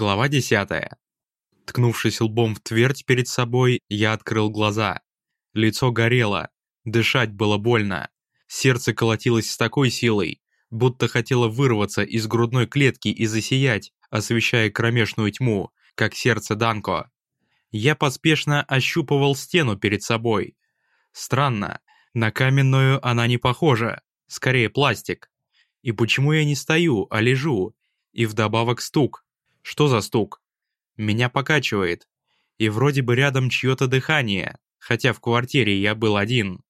Глава 10. Ткнувшись лбом в твердь перед собой, я открыл глаза. Лицо горело, дышать было больно. Сердце колотилось с такой силой, будто хотело вырваться из грудной клетки и засиять, освещая кромешную тьму, как сердце Данко. Я поспешно ощупывал стену перед собой. Странно, на каменную она не похожа, скорее пластик. И почему я не стою, а лежу? И вдобавок стук. Что за стук? Меня покачивает. И вроде бы рядом чье-то дыхание, хотя в квартире я был один.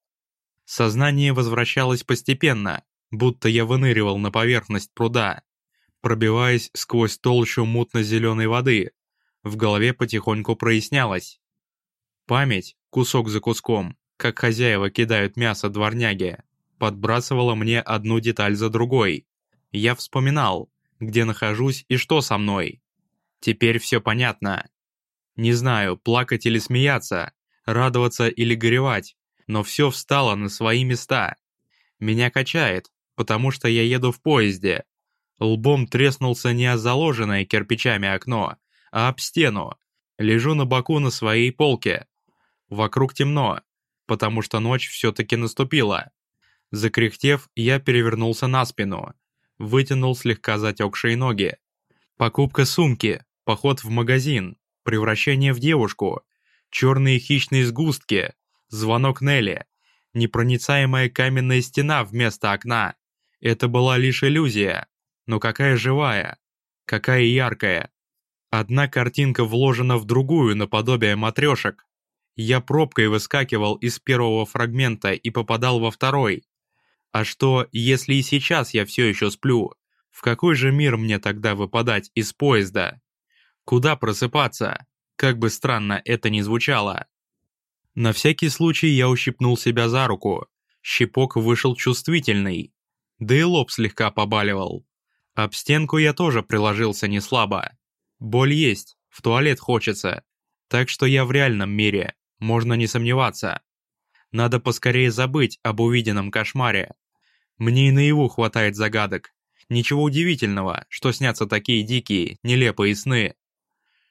Сознание возвращалось постепенно, будто я выныривал на поверхность пруда, пробиваясь сквозь толщу мутно-зеленой воды. В голове потихоньку прояснялось. Память, кусок за куском, как хозяева кидают мясо дворняги, подбрасывала мне одну деталь за другой. Я вспоминал, где нахожусь и что со мной. Теперь все понятно. Не знаю, плакать или смеяться, радоваться или горевать, но все встало на свои места. Меня качает, потому что я еду в поезде. Лбом треснулся не о заложенное кирпичами окно, а об стену. Лежу на боку на своей полке. Вокруг темно, потому что ночь все-таки наступила. Закряхтев, я перевернулся на спину, вытянул слегка затекшие ноги. Покупка сумки, поход в магазин, превращение в девушку, черные хищные сгустки, звонок Нелли, непроницаемая каменная стена вместо окна. Это была лишь иллюзия, но какая живая, какая яркая. Одна картинка вложена в другую наподобие матрешек. Я пробкой выскакивал из первого фрагмента и попадал во второй. А что, если и сейчас я все еще сплю? В какой же мир мне тогда выпадать из поезда? Куда просыпаться? Как бы странно это ни звучало. На всякий случай я ущипнул себя за руку. Щипок вышел чувствительный. Да и лоб слегка побаливал. Об стенку я тоже приложился не слабо. Боль есть, в туалет хочется. Так что я в реальном мире, можно не сомневаться. Надо поскорее забыть об увиденном кошмаре. Мне и наяву хватает загадок. Ничего удивительного, что снятся такие дикие, нелепые сны.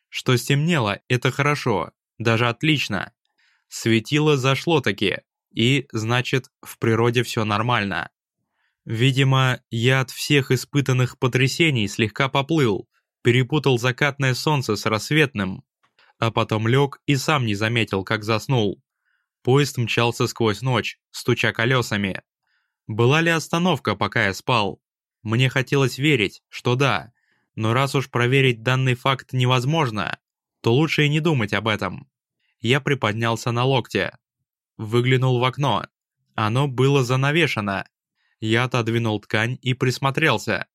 Что стемнело, это хорошо, даже отлично. Светило зашло-таки, и, значит, в природе все нормально. Видимо, я от всех испытанных потрясений слегка поплыл, перепутал закатное солнце с рассветным, а потом лег и сам не заметил, как заснул. Поезд мчался сквозь ночь, стуча колесами. Была ли остановка, пока я спал? Мне хотелось верить, что да, но раз уж проверить данный факт невозможно, то лучше и не думать об этом. Я приподнялся на локте. Выглянул в окно. Оно было занавешено. Я отодвинул ткань и присмотрелся.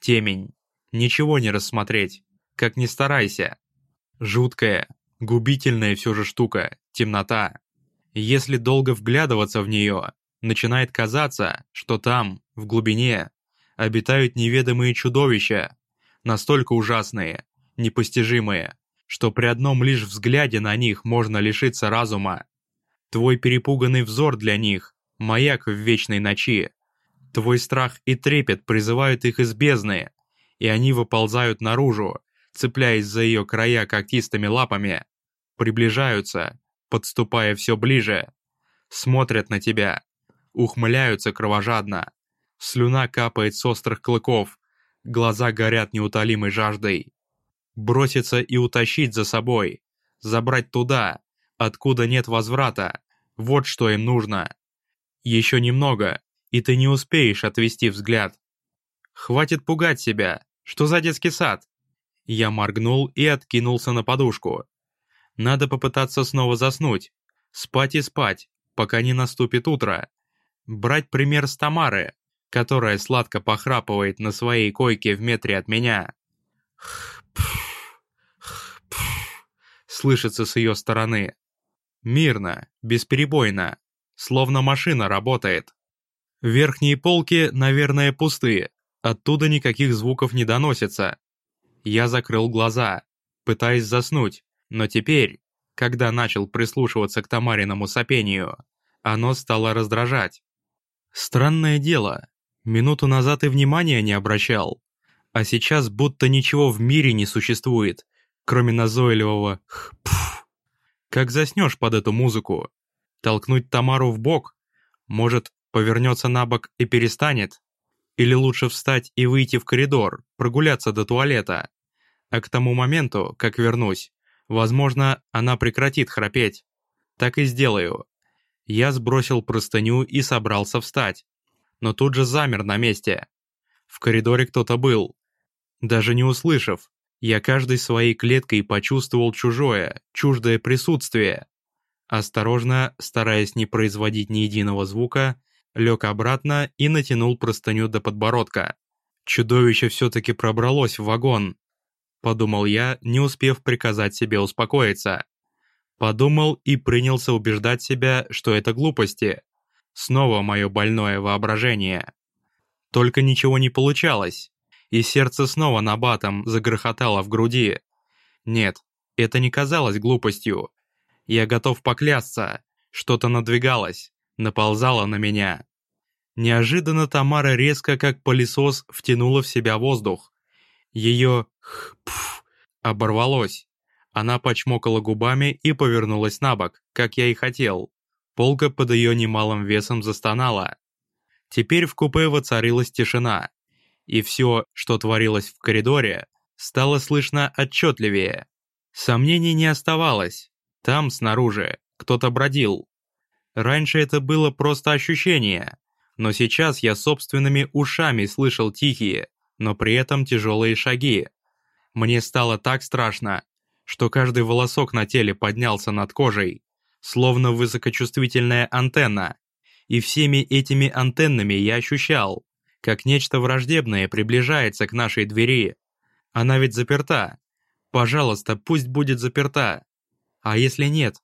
Темень. Ничего не рассмотреть. Как ни старайся. Жуткая, губительная все же штука. Темнота. Если долго вглядываться в нее, начинает казаться, что там, в глубине, обитают неведомые чудовища, настолько ужасные, непостижимые, что при одном лишь взгляде на них можно лишиться разума. Твой перепуганный взор для них – маяк в вечной ночи. Твой страх и трепет призывают их из бездны, и они выползают наружу, цепляясь за ее края когтистыми лапами, приближаются, подступая все ближе, смотрят на тебя, ухмыляются кровожадно. Слюна капает с острых клыков, Глаза горят неутолимой жаждой. Броситься и утащить за собой. Забрать туда, откуда нет возврата. Вот что им нужно. Еще немного, и ты не успеешь отвести взгляд. Хватит пугать себя. Что за детский сад? Я моргнул и откинулся на подушку. Надо попытаться снова заснуть. Спать и спать, пока не наступит утро. Брать пример с Тамары, которая сладко похрапывает на своей койке в метре от меня. Слышится с ее стороны. Мирно, бесперебойно, словно машина работает. Верхние полки, наверное, пустые, оттуда никаких звуков не доносится. Я закрыл глаза, пытаясь заснуть, но теперь, когда начал прислушиваться к Тамариному сопению, оно стало раздражать. Странное дело, Минуту назад и внимания не обращал. А сейчас будто ничего в мире не существует, кроме назойливого «пф». Как заснешь под эту музыку? Толкнуть Тамару в бок? Может, повернется на бок и перестанет? Или лучше встать и выйти в коридор, прогуляться до туалета? А к тому моменту, как вернусь, возможно, она прекратит храпеть. Так и сделаю. Я сбросил простыню и собрался встать. Но тут же замер на месте. В коридоре кто-то был. Даже не услышав, я каждой своей клеткой почувствовал чужое, чуждое присутствие. Осторожно, стараясь не производить ни единого звука, лег обратно и натянул простыню до подбородка. Чудовище все-таки пробралось в вагон. Подумал я, не успев приказать себе успокоиться. Подумал и принялся убеждать себя, что это глупости. Снова мое больное воображение. Только ничего не получалось и сердце снова на батом загрохотало в груди. Нет, это не казалось глупостью. Я готов поклясться, что-то надвигалось, наползало на меня. Неожиданно Тамара резко, как пылесос, втянула в себя воздух. Ее «пф» оборвалось. Она почмокала губами и повернулась на бок, как я и хотел. Полка под ее немалым весом застонала. Теперь в купе воцарилась тишина и все, что творилось в коридоре, стало слышно отчетливее. Сомнений не оставалось. Там, снаружи, кто-то бродил. Раньше это было просто ощущение, но сейчас я собственными ушами слышал тихие, но при этом тяжелые шаги. Мне стало так страшно, что каждый волосок на теле поднялся над кожей, словно высокочувствительная антенна. И всеми этими антеннами я ощущал, как нечто враждебное приближается к нашей двери. Она ведь заперта. Пожалуйста, пусть будет заперта. А если нет?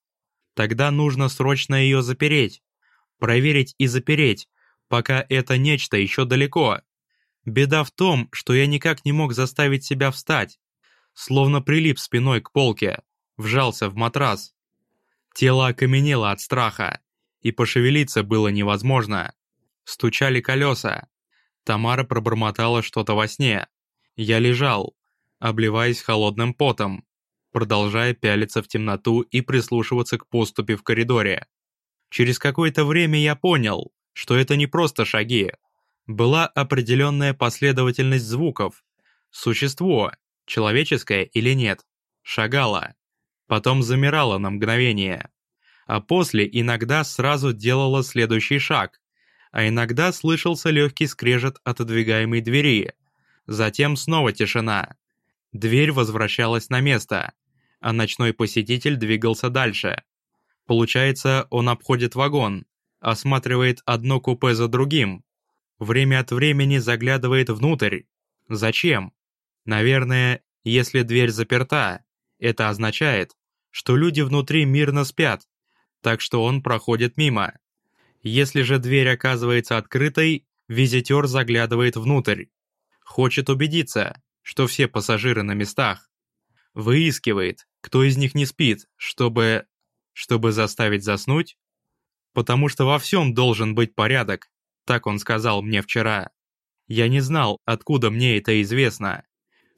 Тогда нужно срочно ее запереть. Проверить и запереть, пока это нечто еще далеко. Беда в том, что я никак не мог заставить себя встать. Словно прилип спиной к полке, вжался в матрас. Тело окаменело от страха, и пошевелиться было невозможно. Стучали колеса, Тамара пробормотала что-то во сне. Я лежал, обливаясь холодным потом, продолжая пялиться в темноту и прислушиваться к поступе в коридоре. Через какое-то время я понял, что это не просто шаги. Была определенная последовательность звуков. Существо, человеческое или нет, шагало, потом замирало на мгновение, а после иногда сразу делало следующий шаг, а иногда слышался легкий скрежет отодвигаемой двери. Затем снова тишина. Дверь возвращалась на место, а ночной посетитель двигался дальше. Получается, он обходит вагон, осматривает одно купе за другим. Время от времени заглядывает внутрь. Зачем? Наверное, если дверь заперта, это означает, что люди внутри мирно спят, так что он проходит мимо. Если же дверь оказывается открытой, визитер заглядывает внутрь. Хочет убедиться, что все пассажиры на местах. Выискивает, кто из них не спит, чтобы... чтобы заставить заснуть? Потому что во всем должен быть порядок, так он сказал мне вчера. Я не знал, откуда мне это известно,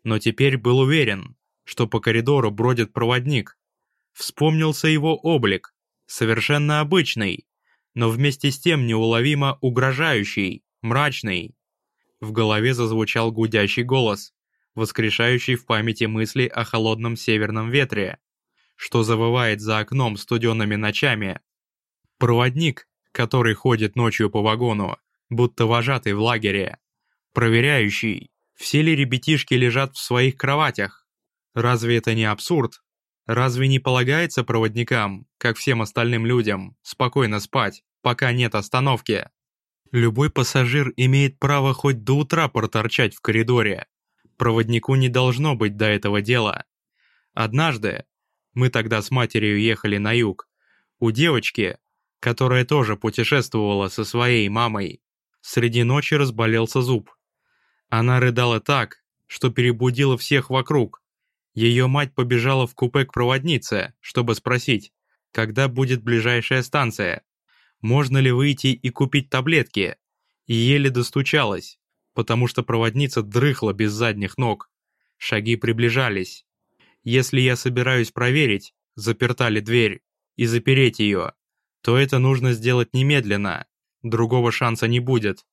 но теперь был уверен, что по коридору бродит проводник. Вспомнился его облик, совершенно обычный, но вместе с тем неуловимо угрожающий, мрачный. В голове зазвучал гудящий голос, воскрешающий в памяти мысли о холодном северном ветре, что завывает за окном студенными ночами. Проводник, который ходит ночью по вагону, будто вожатый в лагере. Проверяющий, все ли ребятишки лежат в своих кроватях. Разве это не абсурд? Разве не полагается проводникам, как всем остальным людям, спокойно спать, пока нет остановки? Любой пассажир имеет право хоть до утра проторчать в коридоре. Проводнику не должно быть до этого дела. Однажды, мы тогда с матерью ехали на юг, у девочки, которая тоже путешествовала со своей мамой, среди ночи разболелся зуб. Она рыдала так, что перебудила всех вокруг, ее мать побежала в купе к проводнице, чтобы спросить, когда будет ближайшая станция, можно ли выйти и купить таблетки, и еле достучалась, потому что проводница дрыхла без задних ног. Шаги приближались. Если я собираюсь проверить, заперта ли дверь, и запереть ее, то это нужно сделать немедленно, другого шанса не будет.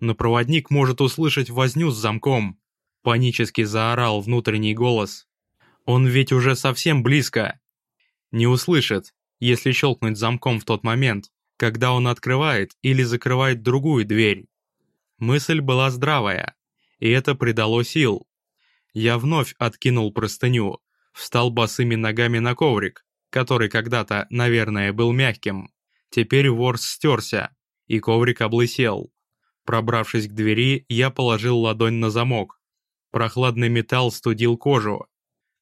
Но проводник может услышать возню с замком. Панически заорал внутренний голос. Он ведь уже совсем близко. Не услышит, если щелкнуть замком в тот момент, когда он открывает или закрывает другую дверь. Мысль была здравая, и это придало сил. Я вновь откинул простыню, встал босыми ногами на коврик, который когда-то, наверное, был мягким. Теперь ворс стерся, и коврик облысел. Пробравшись к двери, я положил ладонь на замок. Прохладный металл студил кожу.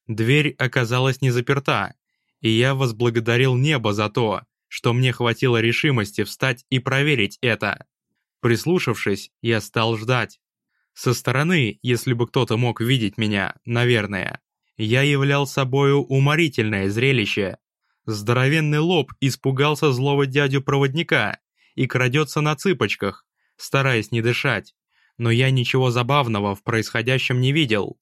Дверь оказалась не заперта, и я возблагодарил небо за то, что мне хватило решимости встать и проверить это. Прислушавшись, я стал ждать. Со стороны, если бы кто-то мог видеть меня, наверное, я являл собою уморительное зрелище. Здоровенный лоб испугался злого дядю-проводника и крадется на цыпочках, стараясь не дышать. Но я ничего забавного в происходящем не видел.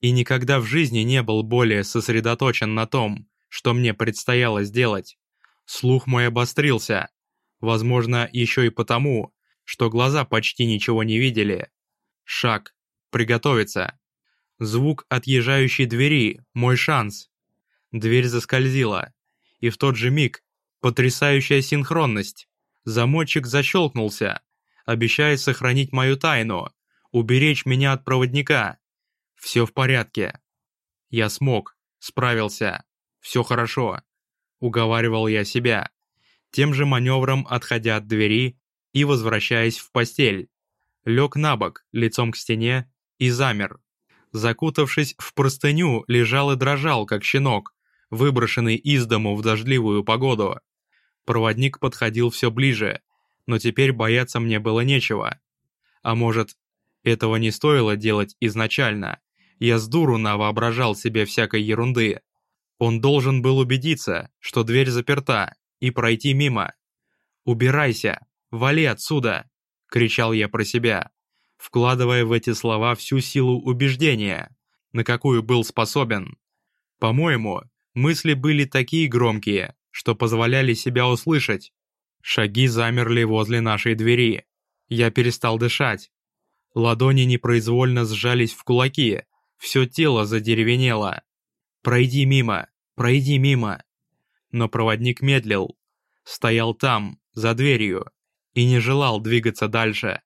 И никогда в жизни не был более сосредоточен на том, что мне предстояло сделать. Слух мой обострился. Возможно, еще и потому, что глаза почти ничего не видели. Шаг. Приготовиться. Звук отъезжающей двери – мой шанс. Дверь заскользила. И в тот же миг потрясающая синхронность. Замочек защелкнулся, обещая сохранить мою тайну, уберечь меня от проводника. Все в порядке. Я смог, справился. Все хорошо. Уговаривал я себя. Тем же маневром отходя от двери и возвращаясь в постель. Лег на бок, лицом к стене, и замер закутавшись в простыню, лежал и дрожал, как щенок, выброшенный из дому в дождливую погоду. Проводник подходил все ближе, но теперь бояться мне было нечего. А может, этого не стоило делать изначально? Я с дуру навоображал себе всякой ерунды. Он должен был убедиться, что дверь заперта, и пройти мимо. «Убирайся! Вали отсюда!» — кричал я про себя вкладывая в эти слова всю силу убеждения, на какую был способен. По-моему, мысли были такие громкие, что позволяли себя услышать. Шаги замерли возле нашей двери. Я перестал дышать. Ладони непроизвольно сжались в кулаки, все тело задеревенело. «Пройди мимо! Пройди мимо!» Но проводник медлил, стоял там, за дверью, и не желал двигаться дальше.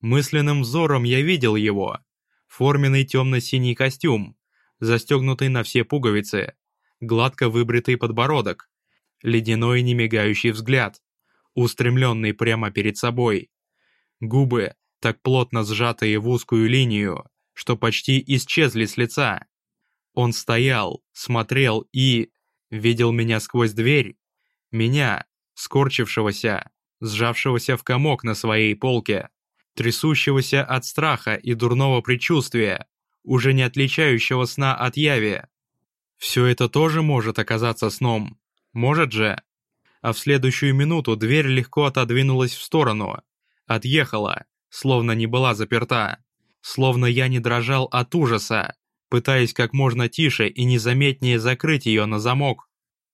Мысленным взором я видел его. Форменный темно-синий костюм, застегнутый на все пуговицы, гладко выбритый подбородок, ледяной немигающий взгляд, устремленный прямо перед собой. Губы, так плотно сжатые в узкую линию, что почти исчезли с лица. Он стоял, смотрел и... видел меня сквозь дверь. Меня, скорчившегося, сжавшегося в комок на своей полке трясущегося от страха и дурного предчувствия, уже не отличающего сна от яви. Все это тоже может оказаться сном, может же? А в следующую минуту дверь легко отодвинулась в сторону, отъехала, словно не была заперта, словно я не дрожал от ужаса, пытаясь как можно тише и незаметнее закрыть ее на замок.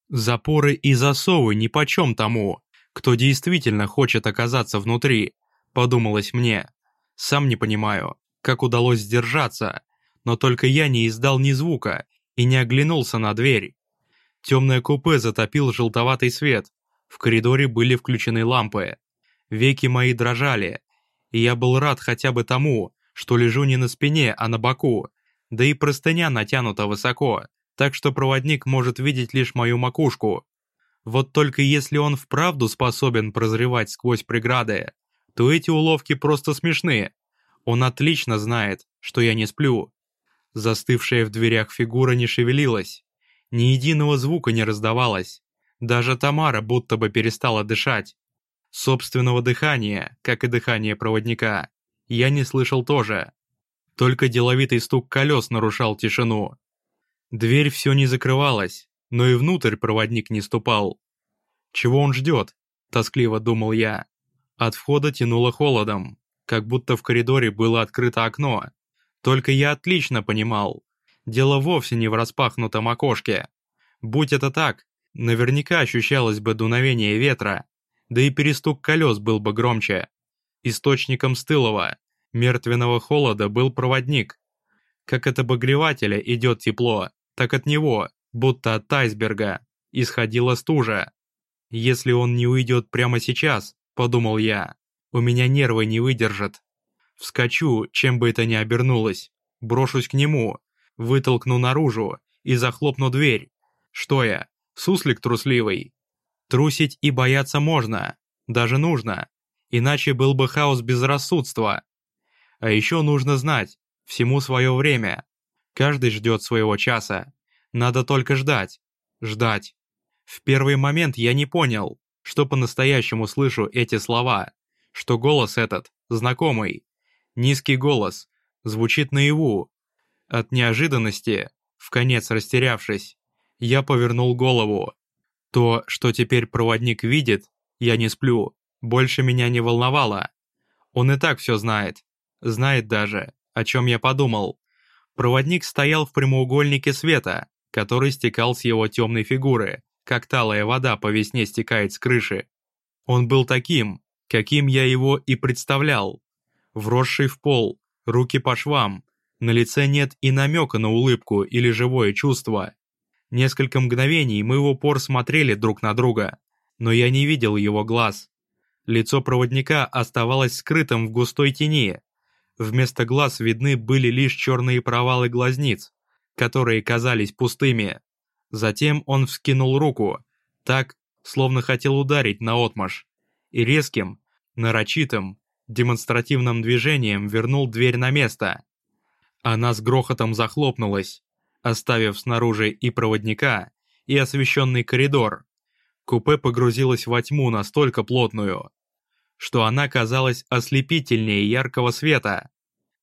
Запоры и засовы нипочем тому, кто действительно хочет оказаться внутри, подумалось мне. Сам не понимаю, как удалось сдержаться, но только я не издал ни звука и не оглянулся на дверь. Темное купе затопил желтоватый свет, в коридоре были включены лампы. Веки мои дрожали, и я был рад хотя бы тому, что лежу не на спине, а на боку, да и простыня натянута высоко, так что проводник может видеть лишь мою макушку. Вот только если он вправду способен прозревать сквозь преграды, то эти уловки просто смешные. Он отлично знает, что я не сплю. Застывшая в дверях фигура не шевелилась. Ни единого звука не раздавалось. Даже Тамара будто бы перестала дышать. Собственного дыхания, как и дыхание проводника, я не слышал тоже. Только деловитый стук колес нарушал тишину. Дверь все не закрывалась, но и внутрь проводник не ступал. Чего он ждет? Тоскливо думал я. От входа тянуло холодом. как будто в коридоре было открыто окно. Только я отлично понимал, дело вовсе не в распахнутом окошке. Будь это так, наверняка ощущалось бы дуновение ветра, да и перестук колес был бы громче. Источником стылого, мертвенного холода был проводник. Как от обогревателя идет тепло, так от него, будто от айсберга, исходила стужа. Если он не уйдет прямо сейчас, подумал я, у меня нервы не выдержат. Вскочу, чем бы это ни обернулось, брошусь к нему, вытолкну наружу и захлопну дверь. Что я, суслик трусливый? Трусить и бояться можно, даже нужно, иначе был бы хаос безрассудства. А еще нужно знать, всему свое время. Каждый ждет своего часа. Надо только ждать, ждать. В первый момент я не понял, что по-настоящему слышу эти слова, что голос этот знакомый. Низкий голос, звучит наяву. От неожиданности, в конец растерявшись, я повернул голову. То, что теперь проводник видит, я не сплю, больше меня не волновало. Он и так все знает. Знает даже, о чем я подумал. Проводник стоял в прямоугольнике света, который стекал с его темной фигуры, как талая вода по весне стекает с крыши. Он был таким, каким я его и представлял. Вросший в пол, руки по швам, на лице нет и намека на улыбку или живое чувство. Несколько мгновений мы в упор смотрели друг на друга, но я не видел его глаз. Лицо проводника оставалось скрытым в густой тени. Вместо глаз видны были лишь черные провалы глазниц, которые казались пустыми. Затем он вскинул руку, так, словно хотел ударить наотмашь, и резким, нарочитым, демонстративным движением вернул дверь на место. Она с грохотом захлопнулась, оставив снаружи и проводника, и освещенный коридор. Купе погрузилось во тьму настолько плотную, что она казалась ослепительнее яркого света.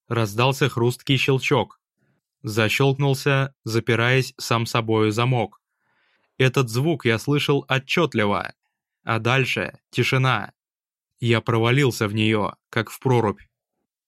Раздался хрусткий щелчок. Защелкнулся, запираясь сам собою замок. Этот звук я слышал отчетливо, а дальше тишина. Я провалился в нее, как в прорубь.